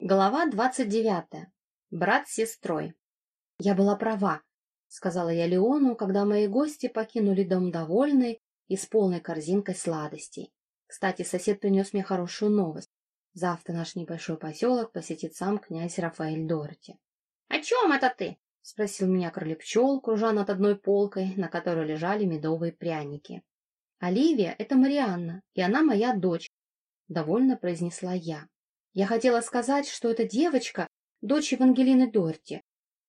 Глава двадцать девятая. Брат с сестрой. Я была права, сказала я Леону, когда мои гости покинули дом довольные и с полной корзинкой сладостей. Кстати, сосед принес мне хорошую новость. Завтра наш небольшой поселок посетит сам князь Рафаэль Дороти. — О чем это ты? — спросил меня кролик пчел, кружа над одной полкой, на которой лежали медовые пряники. — Оливия — это Марианна, и она моя дочь, — довольно произнесла я. Я хотела сказать, что эта девочка — дочь Евангелины Дорти,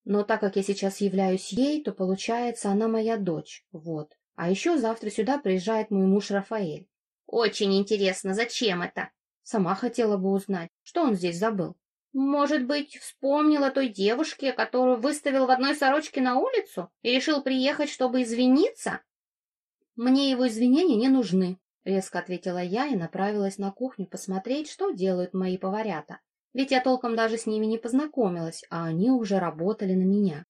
но так как я сейчас являюсь ей, то, получается, она моя дочь, вот. А еще завтра сюда приезжает мой муж Рафаэль. — Очень интересно, зачем это? Сама хотела бы узнать, что он здесь забыл. Может быть, вспомнил о той девушке, которую выставил в одной сорочке на улицу и решил приехать, чтобы извиниться? Мне его извинения не нужны, резко ответила я и направилась на кухню посмотреть, что делают мои поварята. Ведь я толком даже с ними не познакомилась, а они уже работали на меня.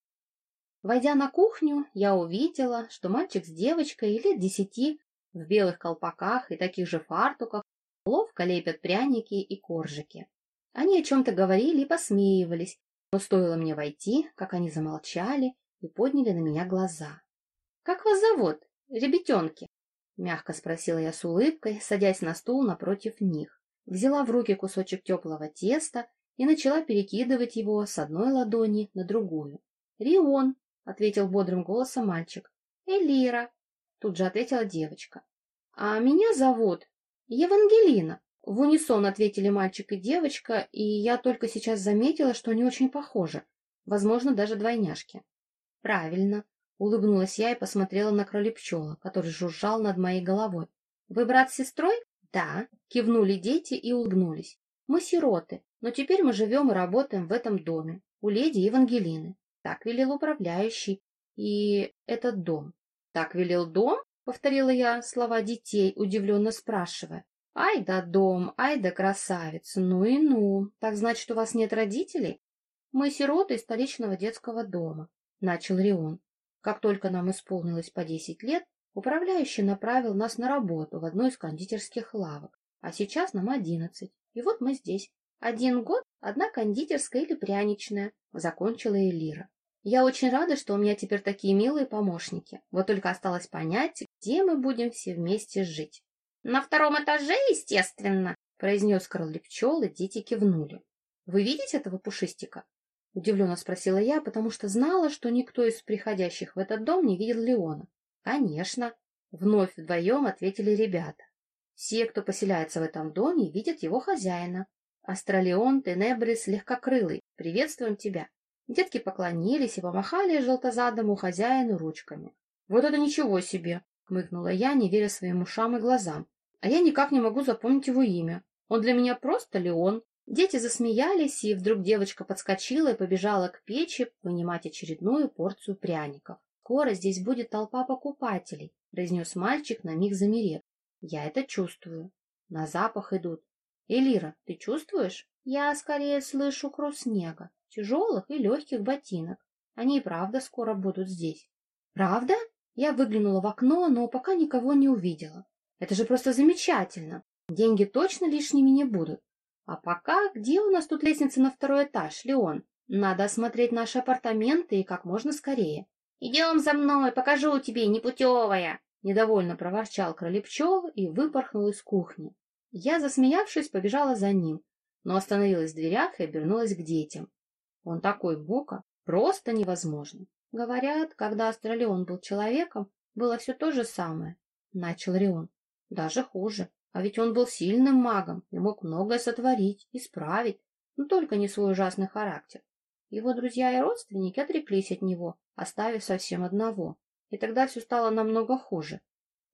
Войдя на кухню, я увидела, что мальчик с девочкой лет десяти в белых колпаках и таких же фартуках ловко лепят пряники и коржики. Они о чем-то говорили и посмеивались, но стоило мне войти, как они замолчали и подняли на меня глаза. — Как вас зовут, ребятенки? — мягко спросила я с улыбкой, садясь на стул напротив них. Взяла в руки кусочек теплого теста и начала перекидывать его с одной ладони на другую. — Рион, — ответил бодрым голосом мальчик. — Элира, — тут же ответила девочка. — А меня зовут «Евангелина!» В унисон ответили мальчик и девочка, и я только сейчас заметила, что они очень похожи, возможно, даже двойняшки. «Правильно», — улыбнулась я и посмотрела на кролепчела, который жужжал над моей головой. «Вы брат с сестрой?» «Да», — кивнули дети и улыбнулись. «Мы сироты, но теперь мы живем и работаем в этом доме, у леди Евангелины. Так велел управляющий. И этот дом». «Так велел дом?» — повторила я слова детей, удивленно спрашивая. «Ай да дом, ай да красавица, ну и ну! Так значит, у вас нет родителей?» «Мы сироты из столичного детского дома», — начал Рион. Как только нам исполнилось по десять лет, управляющий направил нас на работу в одну из кондитерских лавок, а сейчас нам одиннадцать, и вот мы здесь. Один год, одна кондитерская или пряничная, — закончила Элира. Я очень рада, что у меня теперь такие милые помощники. Вот только осталось понять, где мы будем все вместе жить. На втором этаже, естественно, произнес кролик пчел, и дети кивнули. Вы видите этого пушистика? Удивленно спросила я, потому что знала, что никто из приходящих в этот дом не видел Леона. Конечно, вновь вдвоем ответили ребята. Все, кто поселяется в этом доме, видят его хозяина. Астралеон Тенебрис легкокрылый, приветствуем тебя. Детки поклонились и помахали желтозадому хозяину ручками. — Вот это ничего себе! — хмыкнула я, не веря своим ушам и глазам. — А я никак не могу запомнить его имя. Он для меня просто Леон. Дети засмеялись, и вдруг девочка подскочила и побежала к печи вынимать очередную порцию пряников. — Скоро здесь будет толпа покупателей, — произнес мальчик, на миг замерев. — Я это чувствую. На запах идут. — Элира, ты чувствуешь? Я скорее слышу кру снега тяжелых и легких ботинок. Они и правда скоро будут здесь. Правда? Я выглянула в окно, но пока никого не увидела. Это же просто замечательно. Деньги точно лишними не будут. А пока, где у нас тут лестница на второй этаж, Леон? Надо осмотреть наши апартаменты и как можно скорее. Идем за мной, покажу тебе, непутевая. Недовольно проворчал кролепчел и выпорхнул из кухни. Я, засмеявшись, побежала за ним, но остановилась в дверях и обернулась к детям. Он такой Бока, просто невозможно. Говорят, когда Астралион был человеком, было все то же самое, — начал Рион. Даже хуже. А ведь он был сильным магом и мог многое сотворить, исправить, но только не свой ужасный характер. Его друзья и родственники отреклись от него, оставив совсем одного. И тогда все стало намного хуже.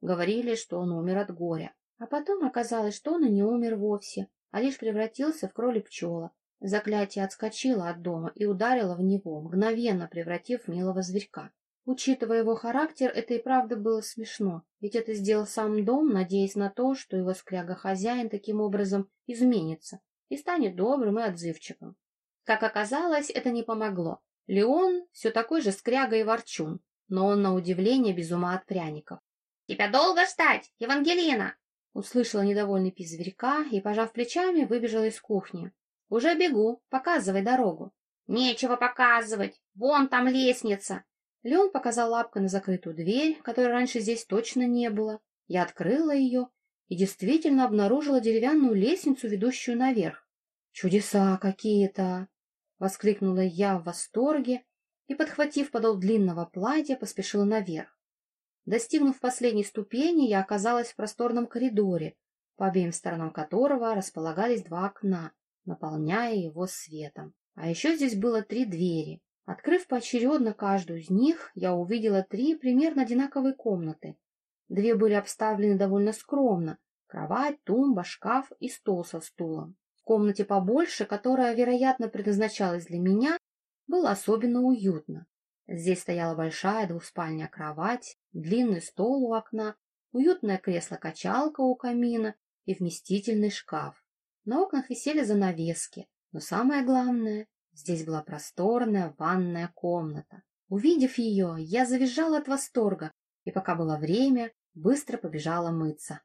Говорили, что он умер от горя. А потом оказалось, что он и не умер вовсе, а лишь превратился в кроли-пчела, Заклятие отскочило от дома и ударило в него, мгновенно превратив милого зверька. Учитывая его характер, это и правда было смешно, ведь это сделал сам дом, надеясь на то, что его скряга-хозяин таким образом изменится и станет добрым и отзывчивым. Как оказалось, это не помогло. Леон все такой же скряга и ворчун, но он на удивление без ума от пряников. — Тебя долго ждать, Евангелина? — услышала недовольный пись зверька и, пожав плечами, выбежала из кухни. Уже бегу, показывай дорогу. Нечего показывать, вон там лестница. Леон показал лапкой на закрытую дверь, которой раньше здесь точно не было. Я открыла ее и действительно обнаружила деревянную лестницу, ведущую наверх. «Чудеса какие-то!» — воскликнула я в восторге и, подхватив подол длинного платья, поспешила наверх. Достигнув последней ступени, я оказалась в просторном коридоре, по обеим сторонам которого располагались два окна, наполняя его светом. А еще здесь было три двери. Открыв поочередно каждую из них, я увидела три примерно одинаковые комнаты. Две были обставлены довольно скромно. Кровать, тумба, шкаф и стол со стулом. В комнате побольше, которая, вероятно, предназначалась для меня, было особенно уютно. Здесь стояла большая двухспальная кровать, длинный стол у окна, уютное кресло-качалка у камина и вместительный шкаф. На окнах висели занавески, но самое главное, здесь была просторная ванная комната. Увидев ее, я завизжала от восторга и, пока было время, быстро побежала мыться.